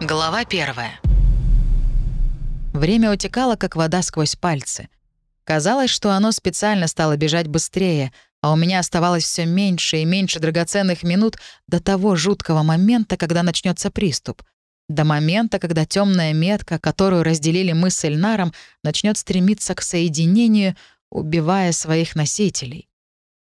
Глава первая. Время утекало, как вода сквозь пальцы. Казалось, что оно специально стало бежать быстрее, а у меня оставалось все меньше и меньше драгоценных минут до того жуткого момента, когда начнется приступ. До момента, когда темная метка, которую разделили мы с Эльнаром, начнет стремиться к соединению, убивая своих носителей.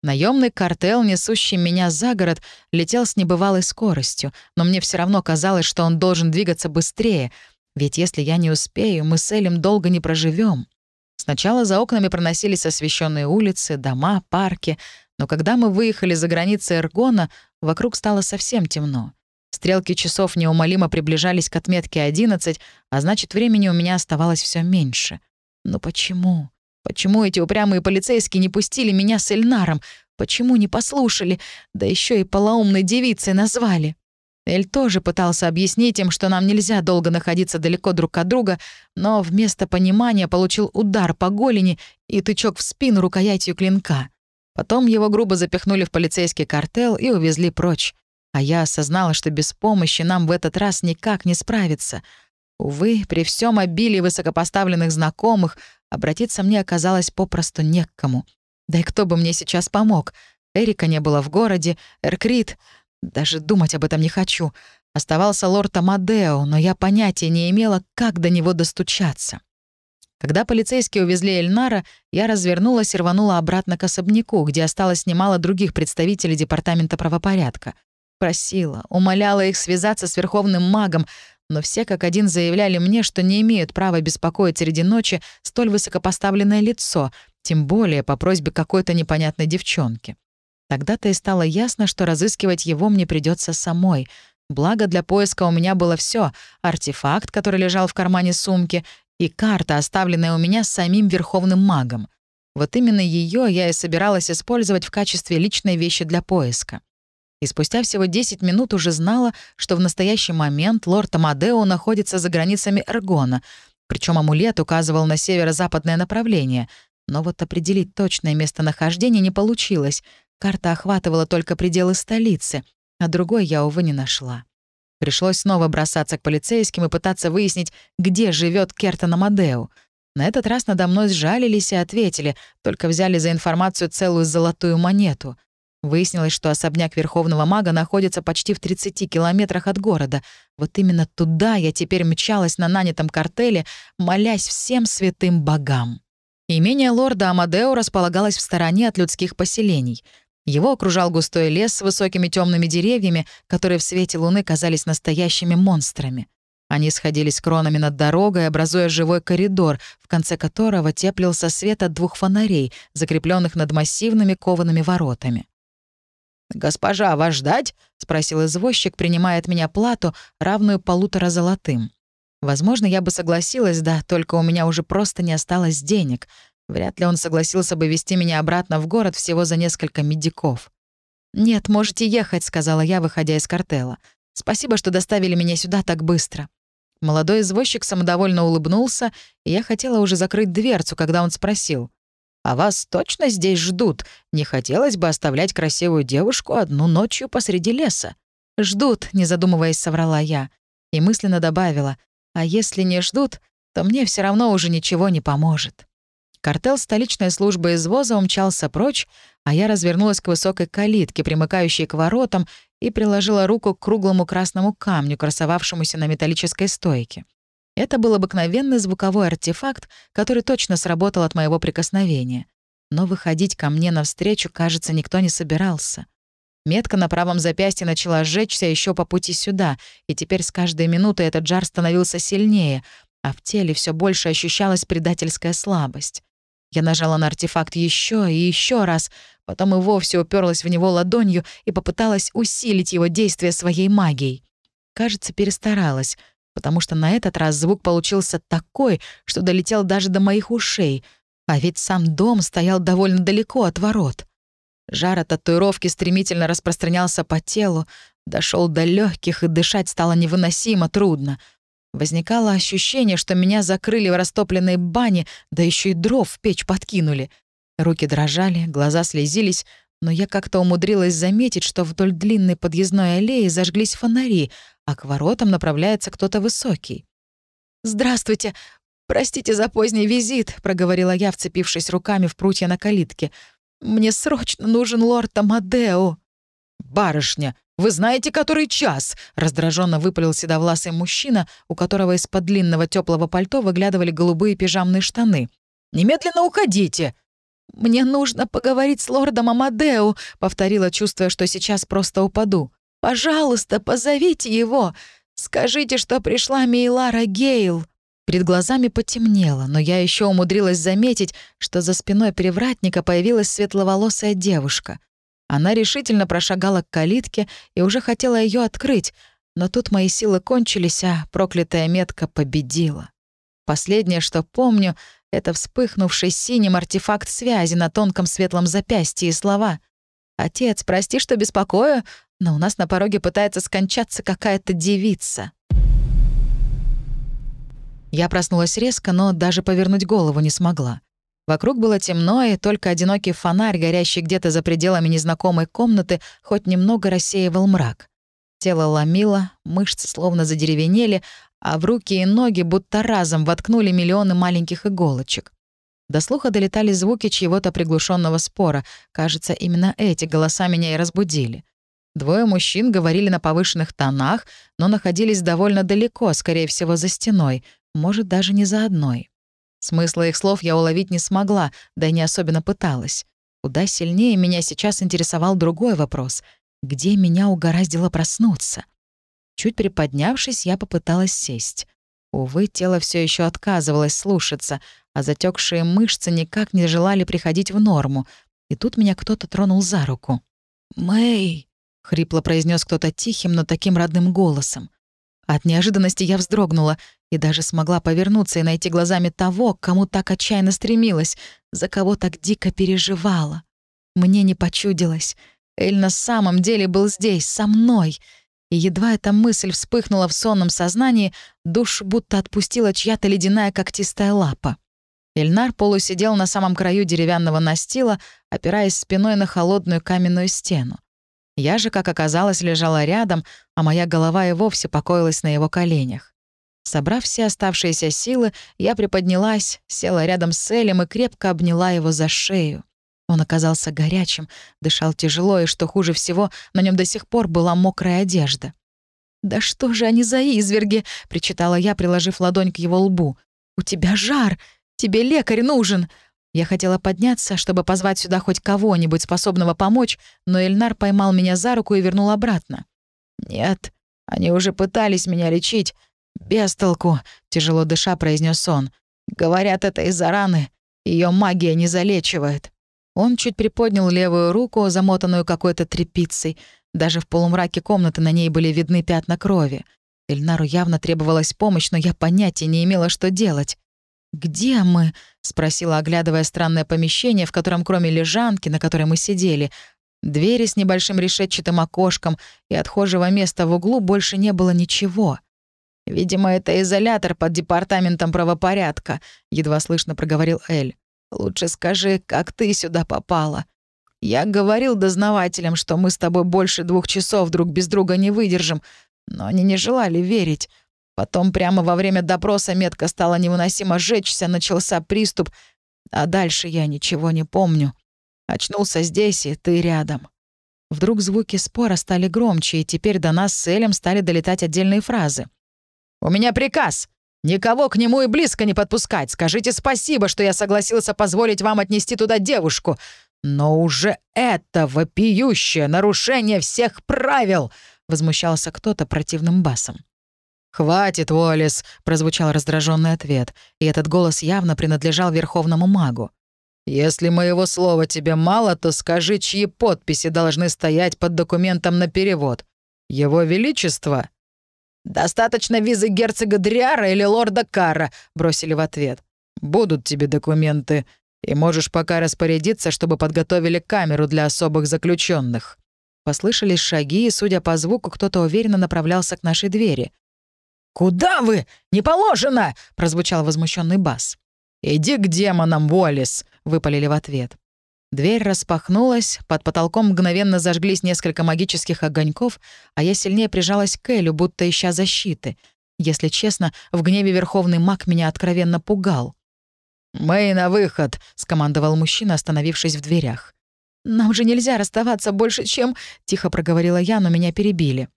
Наемный картел, несущий меня за город, летел с небывалой скоростью, но мне все равно казалось, что он должен двигаться быстрее, ведь если я не успею, мы с Элем долго не проживем. Сначала за окнами проносились освещенные улицы, дома, парки, но когда мы выехали за границы Эргона, вокруг стало совсем темно. Стрелки часов неумолимо приближались к отметке 11, а значит, времени у меня оставалось все меньше. Но почему? Почему эти упрямые полицейские не пустили меня с Эльнаром? Почему не послушали? Да еще и полоумной девицей назвали. Эль тоже пытался объяснить им, что нам нельзя долго находиться далеко друг от друга, но вместо понимания получил удар по голени и тычок в спину рукоятью клинка. Потом его грубо запихнули в полицейский картел и увезли прочь. А я осознала, что без помощи нам в этот раз никак не справиться. Увы, при всем обилии высокопоставленных знакомых — Обратиться мне оказалось попросту не к кому. Да и кто бы мне сейчас помог? Эрика не было в городе, Эркрит... Даже думать об этом не хочу. Оставался лорд Амадео, но я понятия не имела, как до него достучаться. Когда полицейские увезли Эльнара, я развернулась и рванула обратно к особняку, где осталось немало других представителей Департамента правопорядка. Просила, умоляла их связаться с верховным магом, но все как один заявляли мне, что не имеют права беспокоить среди ночи столь высокопоставленное лицо, тем более по просьбе какой-то непонятной девчонки. Тогда-то и стало ясно, что разыскивать его мне придется самой. Благо для поиска у меня было все: артефакт, который лежал в кармане сумки, и карта, оставленная у меня самим верховным магом. Вот именно ее я и собиралась использовать в качестве личной вещи для поиска и спустя всего 10 минут уже знала, что в настоящий момент лорд Амадео находится за границами Эргона, причем амулет указывал на северо-западное направление. Но вот определить точное местонахождение не получилось. Карта охватывала только пределы столицы, а другой я, увы, не нашла. Пришлось снова бросаться к полицейским и пытаться выяснить, где живет Кертон Амадео. На этот раз надо мной сжалились и ответили, только взяли за информацию целую золотую монету — Выяснилось, что особняк Верховного Мага находится почти в 30 километрах от города. Вот именно туда я теперь мчалась на нанятом картеле, молясь всем святым богам. Имение лорда Амадео располагалось в стороне от людских поселений. Его окружал густой лес с высокими темными деревьями, которые в свете луны казались настоящими монстрами. Они сходились кронами над дорогой, образуя живой коридор, в конце которого теплился свет от двух фонарей, закрепленных над массивными коваными воротами. «Госпожа, вас ждать?» — спросил извозчик, принимая от меня плату, равную полутора золотым. Возможно, я бы согласилась, да, только у меня уже просто не осталось денег. Вряд ли он согласился бы вести меня обратно в город всего за несколько медиков. «Нет, можете ехать», — сказала я, выходя из картела. «Спасибо, что доставили меня сюда так быстро». Молодой извозчик самодовольно улыбнулся, и я хотела уже закрыть дверцу, когда он спросил. А вас точно здесь ждут? Не хотелось бы оставлять красивую девушку одну ночью посреди леса». «Ждут», — не задумываясь, соврала я. И мысленно добавила, «А если не ждут, то мне все равно уже ничего не поможет». Картел столичной службы извоза умчался прочь, а я развернулась к высокой калитке, примыкающей к воротам, и приложила руку к круглому красному камню, красовавшемуся на металлической стойке. Это был обыкновенный звуковой артефакт, который точно сработал от моего прикосновения. Но выходить ко мне навстречу, кажется, никто не собирался. Метка на правом запястье начала сжечься еще по пути сюда, и теперь с каждой минутой этот жар становился сильнее, а в теле все больше ощущалась предательская слабость. Я нажала на артефакт еще и еще раз, потом и вовсе уперлась в него ладонью и попыталась усилить его действие своей магией. Кажется, перестаралась — потому что на этот раз звук получился такой, что долетел даже до моих ушей, а ведь сам дом стоял довольно далеко от ворот. Жар от татуировки стремительно распространялся по телу, дошел до легких, и дышать стало невыносимо трудно. Возникало ощущение, что меня закрыли в растопленной бане, да еще и дров в печь подкинули. Руки дрожали, глаза слезились, но я как-то умудрилась заметить, что вдоль длинной подъездной аллеи зажглись фонари, а к воротам направляется кто-то высокий. «Здравствуйте! Простите за поздний визит», — проговорила я, вцепившись руками в прутья на калитке. «Мне срочно нужен лорд Амадео». «Барышня, вы знаете, который час?» — раздраженно выпалил седовласый мужчина, у которого из-под длинного теплого пальто выглядывали голубые пижамные штаны. «Немедленно уходите!» «Мне нужно поговорить с лордом Амадео», — повторила, чувствуя, что сейчас просто упаду. «Пожалуйста, позовите его. Скажите, что пришла Мейлара Гейл». Перед глазами потемнело, но я еще умудрилась заметить, что за спиной привратника появилась светловолосая девушка. Она решительно прошагала к калитке и уже хотела ее открыть, но тут мои силы кончились, а проклятая метка победила. Последнее, что помню, это вспыхнувший синим артефакт связи на тонком светлом запястье и слова. «Отец, прости, что беспокою, но у нас на пороге пытается скончаться какая-то девица». Я проснулась резко, но даже повернуть голову не смогла. Вокруг было темно, и только одинокий фонарь, горящий где-то за пределами незнакомой комнаты, хоть немного рассеивал мрак. Тело ломило, мышцы словно задеревенели, а в руки и ноги будто разом воткнули миллионы маленьких иголочек. До слуха долетали звуки чьего-то приглушенного спора. Кажется, именно эти голоса меня и разбудили. Двое мужчин говорили на повышенных тонах, но находились довольно далеко, скорее всего, за стеной, может, даже не за одной. Смысла их слов я уловить не смогла, да и не особенно пыталась. Куда сильнее меня сейчас интересовал другой вопрос. Где меня угораздило проснуться? Чуть приподнявшись, я попыталась сесть. Увы, тело все еще отказывалось слушаться, а затекшие мышцы никак не желали приходить в норму. И тут меня кто-то тронул за руку. «Мэй!» — хрипло произнес кто-то тихим, но таким родным голосом. От неожиданности я вздрогнула и даже смогла повернуться и найти глазами того, к кому так отчаянно стремилась, за кого так дико переживала. Мне не почудилось. Эль на самом деле был здесь, со мной. И едва эта мысль вспыхнула в сонном сознании, душ будто отпустила чья-то ледяная когтистая лапа. Эльнар полусидел на самом краю деревянного настила, опираясь спиной на холодную каменную стену. Я же, как оказалось, лежала рядом, а моя голова и вовсе покоилась на его коленях. Собрав все оставшиеся силы, я приподнялась, села рядом с Элем и крепко обняла его за шею. Он оказался горячим, дышал тяжело, и, что хуже всего, на нем до сих пор была мокрая одежда. «Да что же они за изверги?» — причитала я, приложив ладонь к его лбу. «У тебя жар! Тебе лекарь нужен!» Я хотела подняться, чтобы позвать сюда хоть кого-нибудь, способного помочь, но Эльнар поймал меня за руку и вернул обратно. «Нет, они уже пытались меня лечить, «Без толку», — тяжело дыша произнес он. «Говорят, это из-за раны. Ее магия не залечивает». Он чуть приподнял левую руку, замотанную какой-то тряпицей. Даже в полумраке комнаты на ней были видны пятна крови. Эльнару явно требовалась помощь, но я понятия не имела, что делать. «Где мы?» — спросила, оглядывая странное помещение, в котором кроме лежанки, на которой мы сидели, двери с небольшим решетчатым окошком и отхожего места в углу больше не было ничего. «Видимо, это изолятор под департаментом правопорядка», — едва слышно проговорил Эль. «Лучше скажи, как ты сюда попала?» «Я говорил дознавателям, что мы с тобой больше двух часов друг без друга не выдержим, но они не желали верить. Потом прямо во время допроса метка стала невыносимо жечься, начался приступ, а дальше я ничего не помню. Очнулся здесь, и ты рядом». Вдруг звуки спора стали громче, и теперь до нас с Элем стали долетать отдельные фразы. «У меня приказ. Никого к нему и близко не подпускать. Скажите спасибо, что я согласился позволить вам отнести туда девушку. Но уже это вопиющее нарушение всех правил!» — возмущался кто-то противным басом. «Хватит, Уоллес!» — прозвучал раздраженный ответ, и этот голос явно принадлежал верховному магу. «Если моего слова тебе мало, то скажи, чьи подписи должны стоять под документом на перевод. Его Величество «Достаточно визы герцога Дриара или лорда Карра», — бросили в ответ. «Будут тебе документы, и можешь пока распорядиться, чтобы подготовили камеру для особых заключенных. Послышались шаги, и, судя по звуку, кто-то уверенно направлялся к нашей двери. «Куда вы? Не положено!» — прозвучал возмущенный бас. «Иди к демонам, Уоллес!» — выпалили в ответ. Дверь распахнулась, под потолком мгновенно зажглись несколько магических огоньков, а я сильнее прижалась к Элю, будто ища защиты. Если честно, в гневе Верховный маг меня откровенно пугал. «Мы на выход», — скомандовал мужчина, остановившись в дверях. «Нам же нельзя расставаться больше, чем...» — тихо проговорила я, но меня перебили.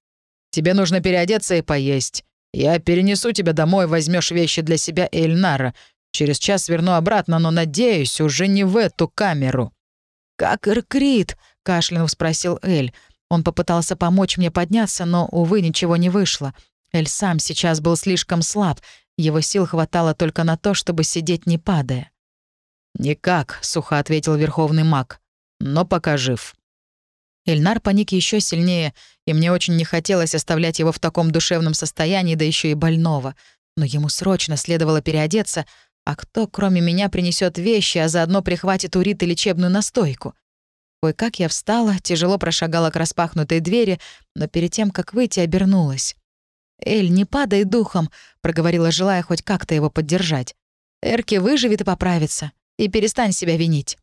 «Тебе нужно переодеться и поесть. Я перенесу тебя домой, возьмешь вещи для себя и Эльнара. Через час верну обратно, но, надеюсь, уже не в эту камеру». «Как Иркрит?» — кашлянув спросил Эль. Он попытался помочь мне подняться, но, увы, ничего не вышло. Эль сам сейчас был слишком слаб. Его сил хватало только на то, чтобы сидеть не падая. «Никак», — сухо ответил Верховный маг. «Но пока жив». Эльнар паник еще сильнее, и мне очень не хотелось оставлять его в таком душевном состоянии, да еще и больного. Но ему срочно следовало переодеться, а кто, кроме меня, принесет вещи, а заодно прихватит у Риты лечебную настойку? Кое-как я встала, тяжело прошагала к распахнутой двери, но перед тем, как выйти, обернулась. «Эль, не падай духом», — проговорила, желая хоть как-то его поддержать. «Эрки выживет и поправится. И перестань себя винить».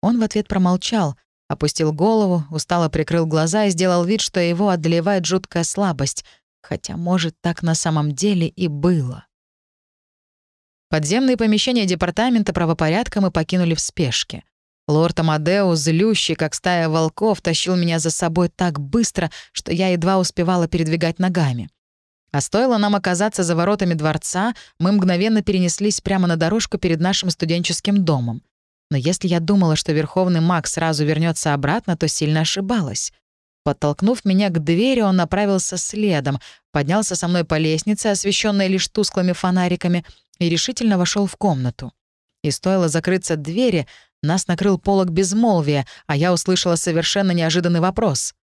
Он в ответ промолчал, опустил голову, устало прикрыл глаза и сделал вид, что его одолевает жуткая слабость, хотя, может, так на самом деле и было. Подземные помещения департамента правопорядка мы покинули в спешке. Лорд Амадео, злющий, как стая волков, тащил меня за собой так быстро, что я едва успевала передвигать ногами. А стоило нам оказаться за воротами дворца, мы мгновенно перенеслись прямо на дорожку перед нашим студенческим домом. Но если я думала, что Верховный маг сразу вернется обратно, то сильно ошибалась. Подтолкнув меня к двери, он направился следом, поднялся со мной по лестнице, освещенной лишь тусклыми фонариками, и решительно вошел в комнату. И стоило закрыться двери, нас накрыл полог безмолвия, а я услышала совершенно неожиданный вопрос.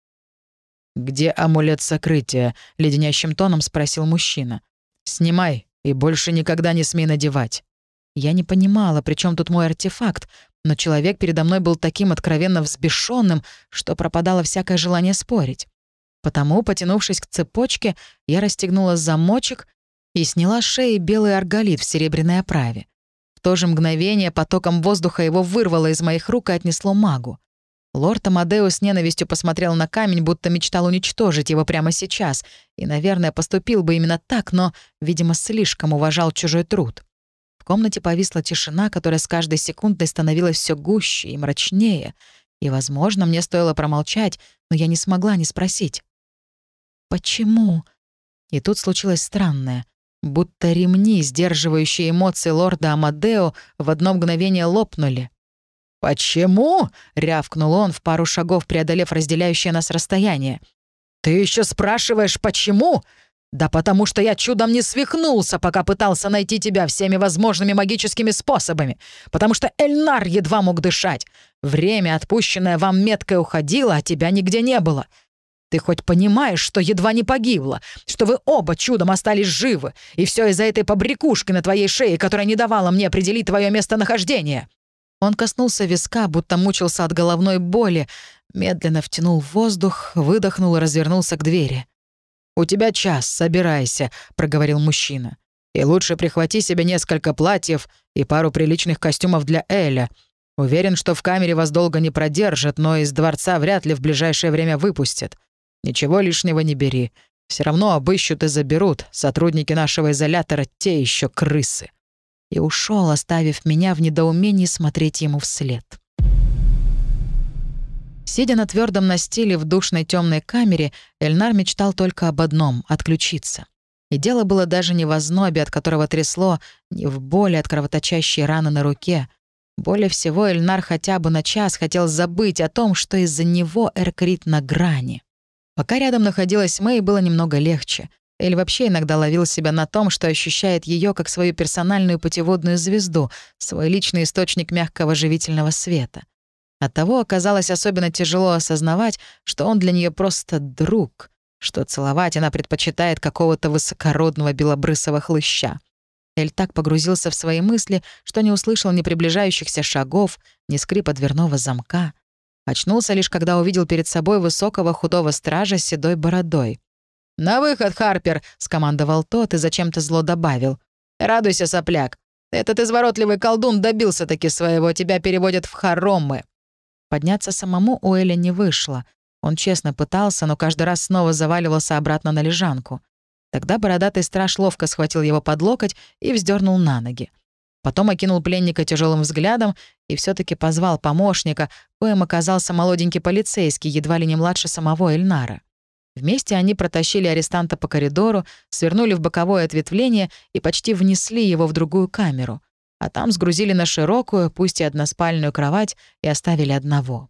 «Где амулет сокрытия?» — леденящим тоном спросил мужчина. «Снимай и больше никогда не смей надевать». Я не понимала, при чем тут мой артефакт, но человек передо мной был таким откровенно взбешенным, что пропадало всякое желание спорить. Потому, потянувшись к цепочке, я расстегнула замочек и сняла с шеи белый арголит в серебряной оправе. В то же мгновение потоком воздуха его вырвало из моих рук и отнесло магу. Лорд Амадеус с ненавистью посмотрел на камень, будто мечтал уничтожить его прямо сейчас, и, наверное, поступил бы именно так, но, видимо, слишком уважал чужой труд. В комнате повисла тишина, которая с каждой секундой становилась все гуще и мрачнее, и, возможно, мне стоило промолчать, но я не смогла не спросить. «Почему?» И тут случилось странное. Будто ремни, сдерживающие эмоции лорда Амадео, в одно мгновение лопнули. «Почему?» — рявкнул он, в пару шагов преодолев разделяющее нас расстояние. «Ты еще спрашиваешь, почему? Да потому что я чудом не свихнулся, пока пытался найти тебя всеми возможными магическими способами. Потому что Эльнар едва мог дышать. Время, отпущенное вам меткой, уходило, а тебя нигде не было. Ты хоть понимаешь, что едва не погибла, что вы оба чудом остались живы, и все из-за этой побрякушки на твоей шее, которая не давала мне определить твое местонахождение?» Он коснулся виска, будто мучился от головной боли, медленно втянул воздух, выдохнул и развернулся к двери. «У тебя час, собирайся», — проговорил мужчина. «И лучше прихвати себе несколько платьев и пару приличных костюмов для Эля. Уверен, что в камере вас долго не продержат, но из дворца вряд ли в ближайшее время выпустят. Ничего лишнего не бери. Все равно обыщут и заберут. Сотрудники нашего изолятора те еще крысы». И ушел, оставив меня в недоумении смотреть ему вслед. Сидя на твердом настиле в душной темной камере, Эльнар мечтал только об одном — отключиться. И дело было даже не в ознобе, от которого трясло, не в боли от кровоточащей раны на руке. Более всего Эльнар хотя бы на час хотел забыть о том, что из-за него Эркрит на грани. Пока рядом находилась Мэй, было немного легче. Эль вообще иногда ловил себя на том, что ощущает ее как свою персональную путеводную звезду, свой личный источник мягкого живительного света. Оттого оказалось особенно тяжело осознавать, что он для нее просто друг, что целовать она предпочитает какого-то высокородного белобрысого хлыща. Эль так погрузился в свои мысли, что не услышал ни приближающихся шагов, ни скрипа дверного замка. Очнулся лишь, когда увидел перед собой высокого худого стража с седой бородой. «На выход, Харпер!» — скомандовал тот и зачем-то зло добавил. «Радуйся, сопляк. Этот изворотливый колдун добился таки своего, тебя переводят в хоромы». Подняться самому у Эля не вышло. Он честно пытался, но каждый раз снова заваливался обратно на лежанку. Тогда бородатый страж ловко схватил его под локоть и вздернул на ноги. Потом окинул пленника тяжелым взглядом и все таки позвал помощника, коим оказался молоденький полицейский, едва ли не младше самого Эльнара. Вместе они протащили арестанта по коридору, свернули в боковое ответвление и почти внесли его в другую камеру. А там сгрузили на широкую, пусть и односпальную кровать, и оставили одного.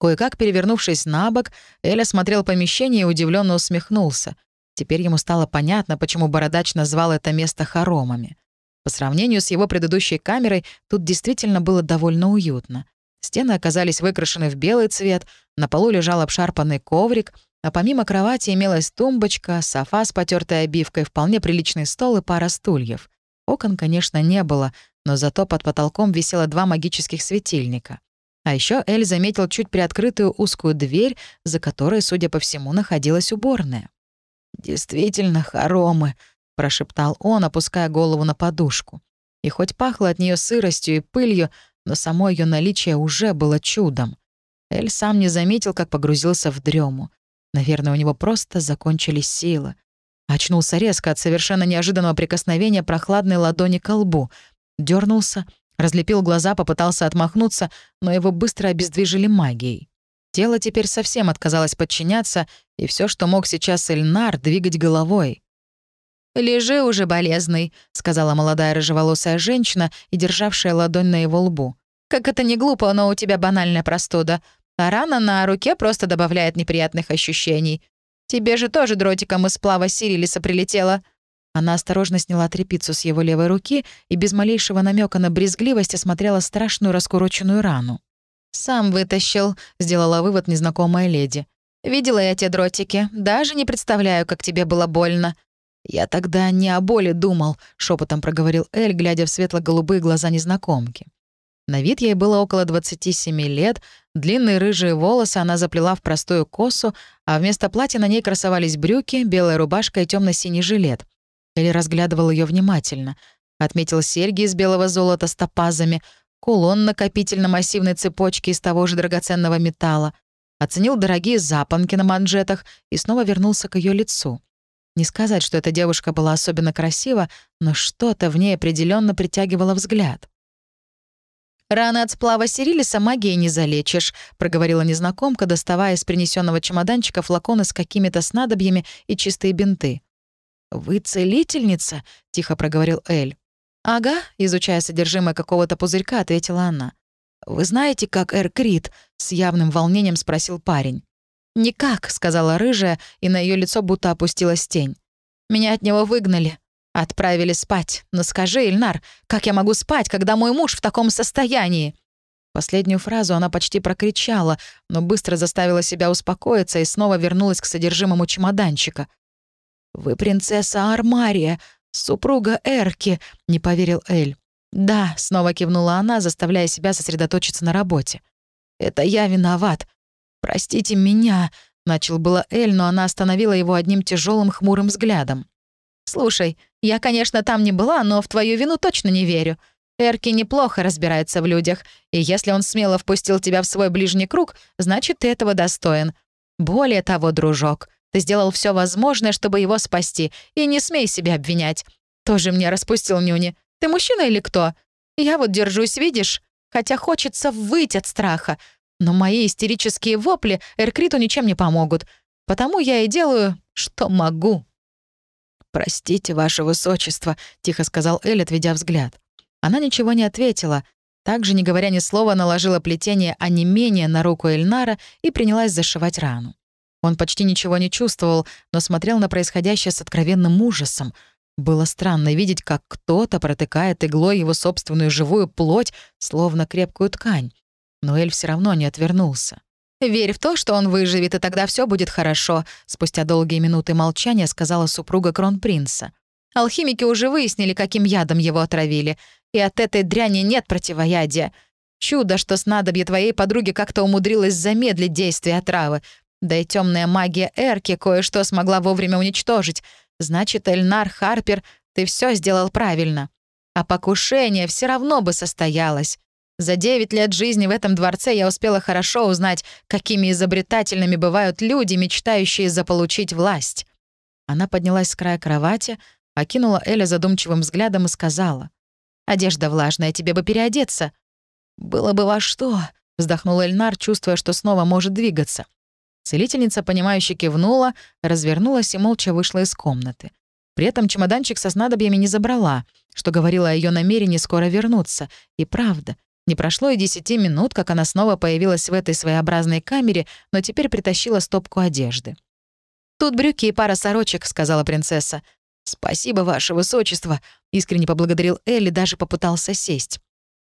Кое-как перевернувшись на бок, Эля смотрел помещение и удивленно усмехнулся. Теперь ему стало понятно, почему Бородач назвал это место хоромами. По сравнению с его предыдущей камерой, тут действительно было довольно уютно. Стены оказались выкрашены в белый цвет, на полу лежал обшарпанный коврик, а помимо кровати имелась тумбочка, софа с потертой обивкой, вполне приличный стол и пара стульев. Окон, конечно, не было, но зато под потолком висело два магических светильника. А еще Эль заметил чуть приоткрытую узкую дверь, за которой, судя по всему, находилась уборная. «Действительно хоромы», — прошептал он, опуская голову на подушку. И хоть пахло от нее сыростью и пылью, но само ее наличие уже было чудом. Эль сам не заметил, как погрузился в дрему. Наверное, у него просто закончились силы. Очнулся резко от совершенно неожиданного прикосновения прохладной ладони к лбу. дернулся, разлепил глаза, попытался отмахнуться, но его быстро обездвижили магией. Тело теперь совсем отказалось подчиняться, и все, что мог сейчас Эльнар, двигать головой. «Лежи уже, болезный», — сказала молодая рыжеволосая женщина и державшая ладонь на его лбу. «Как это не глупо, но у тебя банальная простуда. А рана на руке просто добавляет неприятных ощущений. Тебе же тоже дротиком из сплава Сирилиса прилетело». Она осторожно сняла трепицу с его левой руки и без малейшего намека на брезгливость осмотрела страшную раскуроченную рану. «Сам вытащил», — сделала вывод незнакомая леди. «Видела я те дротики. Даже не представляю, как тебе было больно». «Я тогда не о боли думал», — шепотом проговорил Эль, глядя в светло-голубые глаза незнакомки. На вид ей было около 27 лет, длинные рыжие волосы она заплела в простую косу, а вместо платья на ней красовались брюки, белая рубашка и темно синий жилет. Эль разглядывал ее внимательно. Отметил серьги из белого золота с топазами, кулон накопитель на массивной цепочке из того же драгоценного металла, оценил дорогие запонки на манжетах и снова вернулся к ее лицу. Не сказать, что эта девушка была особенно красива, но что-то в ней определенно притягивало взгляд. «Раны от сплава Сирилиса магией не залечишь», — проговорила незнакомка, доставая из принесенного чемоданчика флаконы с какими-то снадобьями и чистые бинты. «Вы целительница?» — тихо проговорил Эль. «Ага», — изучая содержимое какого-то пузырька, ответила она. «Вы знаете, как Эр Крит?» — с явным волнением спросил парень. «Никак», — сказала рыжая, и на ее лицо будто опустилась тень. «Меня от него выгнали. Отправили спать. Но скажи, Ильнар, как я могу спать, когда мой муж в таком состоянии?» Последнюю фразу она почти прокричала, но быстро заставила себя успокоиться и снова вернулась к содержимому чемоданчика. «Вы принцесса Армария, супруга Эрки», — не поверил Эль. «Да», — снова кивнула она, заставляя себя сосредоточиться на работе. «Это я виноват. Простите меня», — начал было Эль, но она остановила его одним тяжелым хмурым взглядом. «Слушай, я, конечно, там не была, но в твою вину точно не верю. Эрки неплохо разбирается в людях, и если он смело впустил тебя в свой ближний круг, значит, ты этого достоин. Более того, дружок, ты сделал все возможное, чтобы его спасти, и не смей себя обвинять. Тоже мне распустил нюни. Ты мужчина или кто? Я вот держусь, видишь? Хотя хочется выть от страха. Но мои истерические вопли Эркриту ничем не помогут. Потому я и делаю, что могу. «Простите, ваше высочество», — тихо сказал Эль, отведя взгляд. Она ничего не ответила. Также, не говоря ни слова, наложила плетение онемения на руку Эльнара и принялась зашивать рану. Он почти ничего не чувствовал, но смотрел на происходящее с откровенным ужасом. Было странно видеть, как кто-то протыкает иглой его собственную живую плоть, словно крепкую ткань. Но Эль все равно не отвернулся. «Верь в то, что он выживет, и тогда все будет хорошо», спустя долгие минуты молчания сказала супруга кронпринца. «Алхимики уже выяснили, каким ядом его отравили, и от этой дряни нет противоядия. Чудо, что снадобье твоей подруги как-то умудрилось замедлить действие отравы. Да и темная магия Эрки кое-что смогла вовремя уничтожить. Значит, Эльнар Харпер, ты все сделал правильно. А покушение все равно бы состоялось. За девять лет жизни в этом дворце я успела хорошо узнать, какими изобретательными бывают люди, мечтающие заполучить власть». Она поднялась с края кровати, окинула Эля задумчивым взглядом и сказала. «Одежда влажная, тебе бы переодеться». «Было бы во что», — вздохнул Эльнар, чувствуя, что снова может двигаться. Целительница, понимающе кивнула, развернулась и молча вышла из комнаты. При этом чемоданчик со снадобьями не забрала, что говорило о ее намерении скоро вернуться. И правда, не прошло и десяти минут, как она снова появилась в этой своеобразной камере, но теперь притащила стопку одежды. «Тут брюки и пара сорочек», — сказала принцесса. «Спасибо, ваше высочество», — искренне поблагодарил Элли, даже попытался сесть.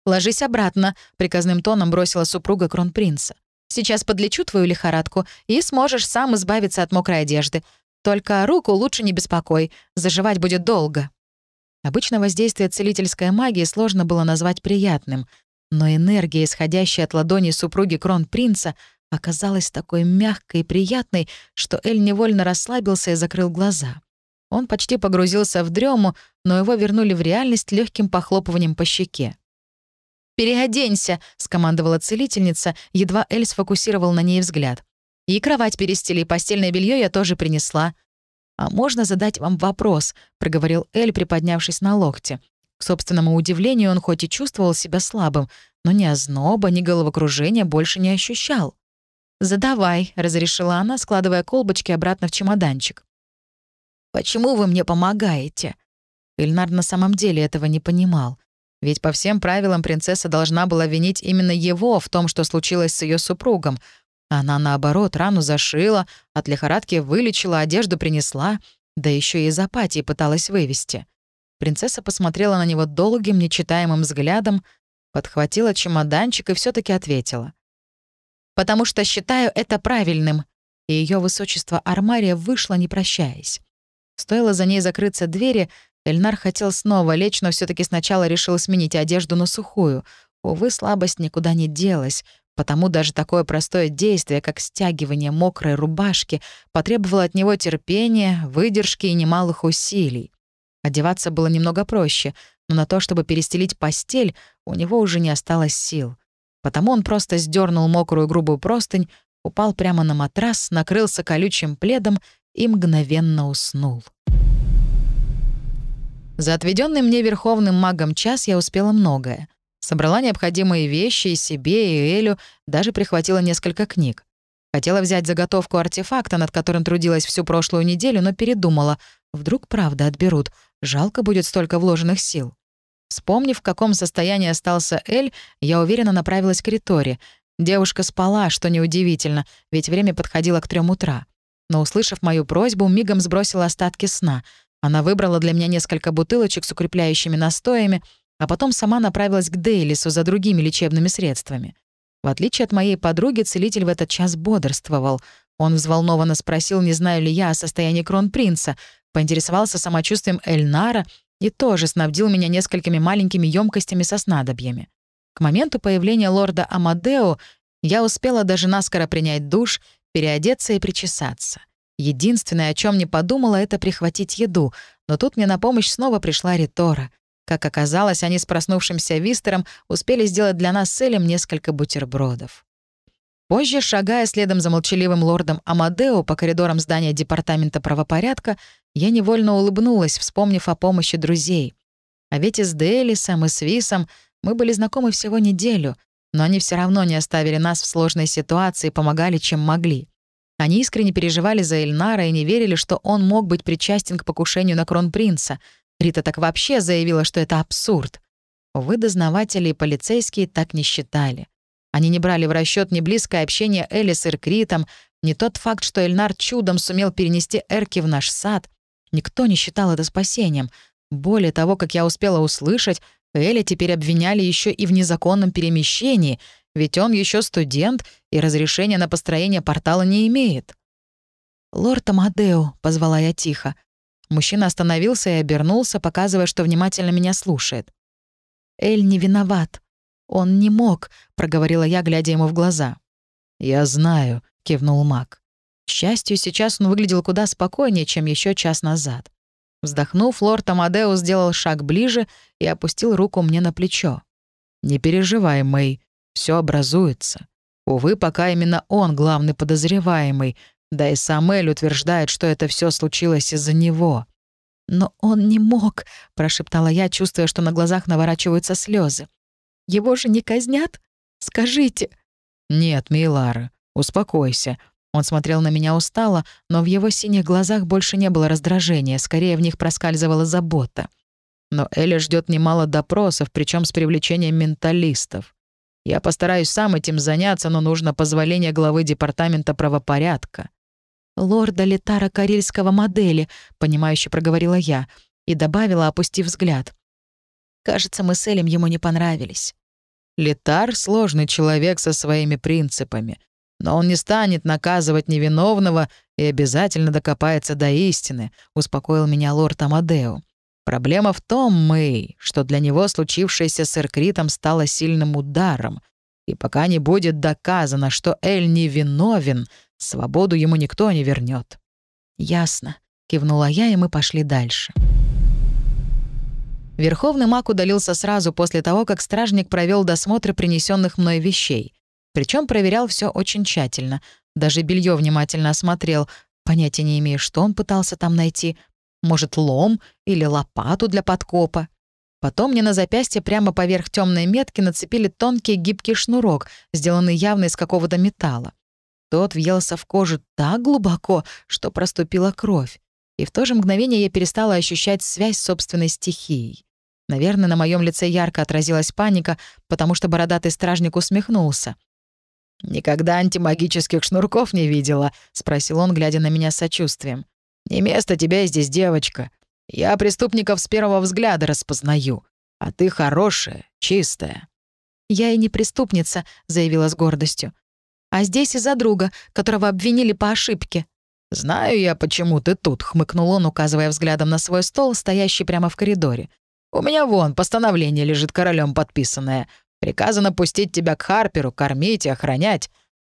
«Ложись обратно», — приказным тоном бросила супруга кронпринца. «Сейчас подлечу твою лихорадку, и сможешь сам избавиться от мокрой одежды. Только руку лучше не беспокой, заживать будет долго». Обычно воздействие целительской магии сложно было назвать приятным, но энергия, исходящая от ладони супруги кронпринца, оказалась такой мягкой и приятной, что Эль невольно расслабился и закрыл глаза. Он почти погрузился в дрему, но его вернули в реальность легким похлопыванием по щеке. «Переоденься», — скомандовала целительница, едва Эль сфокусировал на ней взгляд. «И кровать перестели, постельное белье я тоже принесла». «А можно задать вам вопрос?» — проговорил Эль, приподнявшись на локте. К собственному удивлению, он хоть и чувствовал себя слабым, но ни озноба, ни головокружения больше не ощущал. «Задавай», — разрешила она, складывая колбочки обратно в чемоданчик. «Почему вы мне помогаете?» Ильнар на самом деле этого не понимал. Ведь по всем правилам принцесса должна была винить именно его в том, что случилось с ее супругом. Она, наоборот, рану зашила, от лихорадки вылечила, одежду принесла, да еще и из апатии пыталась вывести. Принцесса посмотрела на него долгим, нечитаемым взглядом, подхватила чемоданчик и все таки ответила. «Потому что считаю это правильным». И ее высочество Армария вышла, не прощаясь. Стоило за ней закрыться двери, Эльнар хотел снова лечь, но все таки сначала решил сменить одежду на сухую. Увы, слабость никуда не делась, потому даже такое простое действие, как стягивание мокрой рубашки, потребовало от него терпения, выдержки и немалых усилий. Одеваться было немного проще, но на то, чтобы перестелить постель, у него уже не осталось сил. Потому он просто сдернул мокрую грубую простынь, упал прямо на матрас, накрылся колючим пледом и мгновенно уснул. За отведенный мне верховным магом час я успела многое. Собрала необходимые вещи и себе, и Элю, даже прихватила несколько книг. Хотела взять заготовку артефакта, над которым трудилась всю прошлую неделю, но передумала. Вдруг правда отберут. Жалко будет столько вложенных сил. Вспомнив, в каком состоянии остался Эль, я уверенно направилась к Риторе. Девушка спала, что неудивительно, ведь время подходило к трем утра. Но, услышав мою просьбу, мигом сбросила остатки сна — она выбрала для меня несколько бутылочек с укрепляющими настоями, а потом сама направилась к Дейлису за другими лечебными средствами. В отличие от моей подруги, целитель в этот час бодрствовал. Он взволнованно спросил, не знаю ли я о состоянии кронпринца, поинтересовался самочувствием Эльнара и тоже снабдил меня несколькими маленькими емкостями со снадобьями. К моменту появления лорда Амадео я успела даже наскоро принять душ, переодеться и причесаться. Единственное, о чем не подумала, это прихватить еду, но тут мне на помощь снова пришла Ритора. Как оказалось, они с проснувшимся Вистером успели сделать для нас с Элем несколько бутербродов. Позже, шагая следом за молчаливым лордом Амадео по коридорам здания Департамента правопорядка, я невольно улыбнулась, вспомнив о помощи друзей. А ведь и с Делисом, и с Висом мы были знакомы всего неделю, но они все равно не оставили нас в сложной ситуации и помогали, чем могли. Они искренне переживали за Эльнара и не верили, что он мог быть причастен к покушению на кронпринца. Рита так вообще заявила, что это абсурд. Увы, дознаватели и полицейские так не считали. Они не брали в расчет ни близкое общение Эли с Иркритом, ни тот факт, что Эльнар чудом сумел перенести Эрки в наш сад. Никто не считал это спасением. Более того, как я успела услышать, Эли теперь обвиняли еще и в незаконном перемещении — ведь он еще студент и разрешения на построение портала не имеет. «Лорд Амадео», — позвала я тихо. Мужчина остановился и обернулся, показывая, что внимательно меня слушает. «Эль не виноват. Он не мог», — проговорила я, глядя ему в глаза. «Я знаю», — кивнул маг. К счастью, сейчас он выглядел куда спокойнее, чем еще час назад. Вздохнув, лорд Амадео сделал шаг ближе и опустил руку мне на плечо. «Не переживай, Мэй, все образуется. Увы, пока именно он главный подозреваемый, да и сам Эль утверждает, что это все случилось из-за него». «Но он не мог», — прошептала я, чувствуя, что на глазах наворачиваются слезы. «Его же не казнят? Скажите». «Нет, Мейлара, успокойся». Он смотрел на меня устало, но в его синих глазах больше не было раздражения, скорее в них проскальзывала забота. Но Эля ждет немало допросов, причем с привлечением менталистов. Я постараюсь сам этим заняться, но нужно позволение главы департамента правопорядка. «Лорда Летара Карельского модели», — понимающе проговорила я и добавила, опустив взгляд. «Кажется, мы с Элем ему не понравились». Летар — сложный человек со своими принципами, но он не станет наказывать невиновного и обязательно докопается до истины», — успокоил меня лорд Амадео. «Проблема в том, Мэй, что для него случившееся с Эркритом стало сильным ударом, и пока не будет доказано, что Эль невиновен, свободу ему никто не вернет. «Ясно», — кивнула я, и мы пошли дальше. Верховный маг удалился сразу после того, как стражник провел досмотр принесенных мной вещей. Причем проверял все очень тщательно. Даже белье внимательно осмотрел. Понятия не имею, что он пытался там найти. Может, лом или лопату для подкопа. Потом мне на запястье прямо поверх темной метки нацепили тонкий гибкий шнурок, сделанный явно из какого-то металла. Тот въелся в кожу так глубоко, что проступила кровь. И в то же мгновение я перестала ощущать связь с собственной стихией. Наверное, на моем лице ярко отразилась паника, потому что бородатый стражник усмехнулся. «Никогда антимагических шнурков не видела?» — спросил он, глядя на меня с сочувствием. «Не место тебе здесь, девочка. Я преступников с первого взгляда распознаю. А ты хорошая, чистая». «Я и не преступница», — заявила с гордостью. «А здесь из-за друга, которого обвинили по ошибке». «Знаю я, почему ты тут», — хмыкнул он, указывая взглядом на свой стол, стоящий прямо в коридоре. «У меня вон постановление лежит королем подписанное. Приказано пустить тебя к Харперу, кормить и охранять.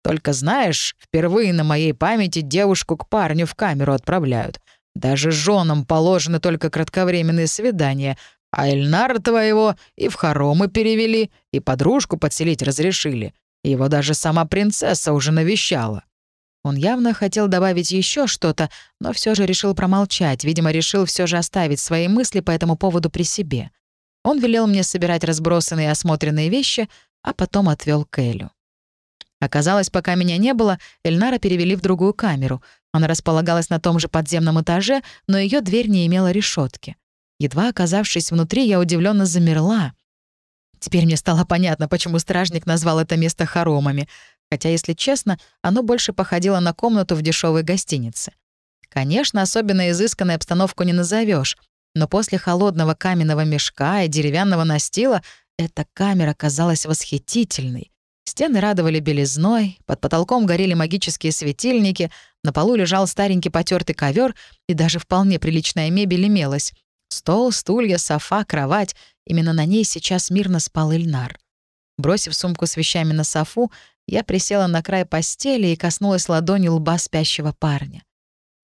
Только знаешь, впервые на моей памяти девушку к парню в камеру отправляют. Даже женам положены только кратковременные свидания, а Эльнара твоего и в хоромы перевели, и подружку подселить разрешили. Его даже сама принцесса уже навещала. Он явно хотел добавить еще что-то, но все же решил промолчать, видимо, решил все же оставить свои мысли по этому поводу при себе. Он велел мне собирать разбросанные и осмотренные вещи, а потом отвел к. Оказалось, пока меня не было, Эльнара перевели в другую камеру. Она располагалась на том же подземном этаже, но ее дверь не имела решетки. Едва оказавшись внутри, я удивленно замерла. Теперь мне стало понятно, почему стражник назвал это место хоромами, хотя, если честно, оно больше походило на комнату в дешевой гостинице. Конечно, особенно изысканной обстановку не назовешь, но после холодного каменного мешка и деревянного настила эта камера казалась восхитительной. Стены радовали белизной, под потолком горели магические светильники, на полу лежал старенький потертый ковер, и даже вполне приличная мебель имелась. Стол, стулья, софа, кровать. Именно на ней сейчас мирно спал Ильнар. Бросив сумку с вещами на софу, я присела на край постели и коснулась ладонью лба спящего парня.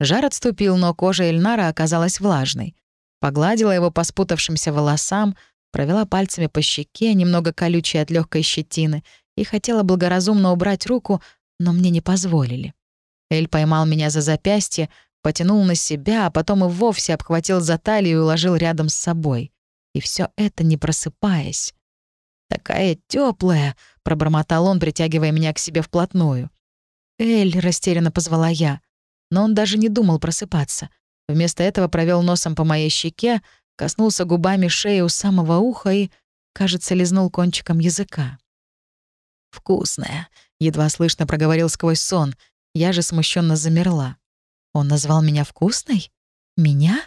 Жар отступил, но кожа Эльнара оказалась влажной. Погладила его по спутавшимся волосам, провела пальцами по щеке, немного колючей от легкой щетины, и хотела благоразумно убрать руку, но мне не позволили. Эль поймал меня за запястье, потянул на себя, а потом и вовсе обхватил за талию и уложил рядом с собой. И все это не просыпаясь. «Такая теплая, пробормотал он, притягивая меня к себе вплотную. «Эль», — растерянно позвала я. Но он даже не думал просыпаться. Вместо этого провел носом по моей щеке, коснулся губами шеи у самого уха и, кажется, лизнул кончиком языка. «Вкусная», — едва слышно проговорил сквозь сон. Я же смущенно замерла. Он назвал меня вкусной? Меня?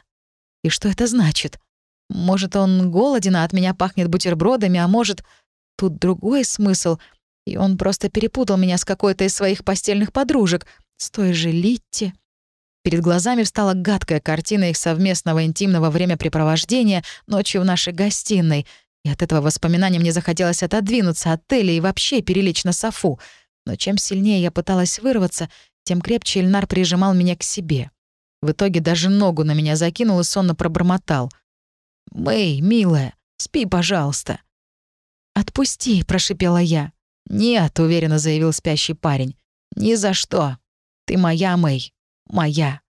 И что это значит? Может, он голоден, а от меня пахнет бутербродами, а может, тут другой смысл, и он просто перепутал меня с какой-то из своих постельных подружек, с той же Литти. Перед глазами встала гадкая картина их совместного интимного времяпрепровождения ночью в нашей гостиной — и от этого воспоминания мне захотелось отодвинуться от Телли и вообще перелечь на софу. Но чем сильнее я пыталась вырваться, тем крепче Эльнар прижимал меня к себе. В итоге даже ногу на меня закинул и сонно пробормотал. «Мэй, милая, спи, пожалуйста». «Отпусти», — прошипела я. «Нет», — уверенно заявил спящий парень. «Ни за что. Ты моя, Мэй. Моя».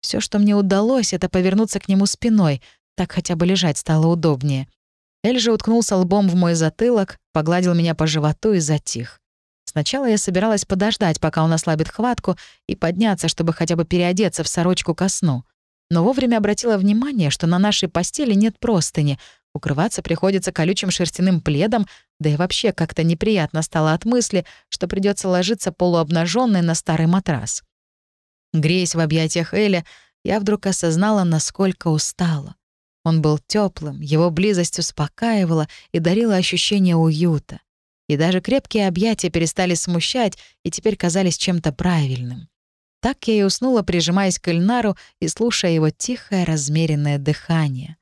Все, что мне удалось, это повернуться к нему спиной. Так хотя бы лежать стало удобнее. Эль же уткнулся лбом в мой затылок, погладил меня по животу и затих. Сначала я собиралась подождать, пока он ослабит хватку, и подняться, чтобы хотя бы переодеться в сорочку ко сну. Но вовремя обратила внимание, что на нашей постели нет простыни. Укрываться приходится колючим шерстяным пледом, да и вообще как-то неприятно стало от мысли, что придется ложиться полуобнаженной на старый матрас. Греясь в объятиях Эля, я вдруг осознала, насколько устала. Он был теплым, его близость успокаивала и дарила ощущение уюта. И даже крепкие объятия перестали смущать и теперь казались чем-то правильным. Так я и уснула, прижимаясь к Эльнару и слушая его тихое, размеренное дыхание.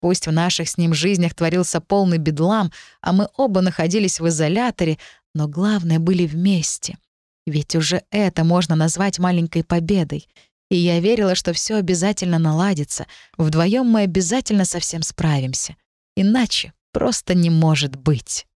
Пусть в наших с ним жизнях творился полный бедлам, а мы оба находились в изоляторе, но главное, были вместе. Ведь уже это можно назвать маленькой победой. И я верила, что все обязательно наладится. Вдвоем мы обязательно со всем справимся. Иначе просто не может быть.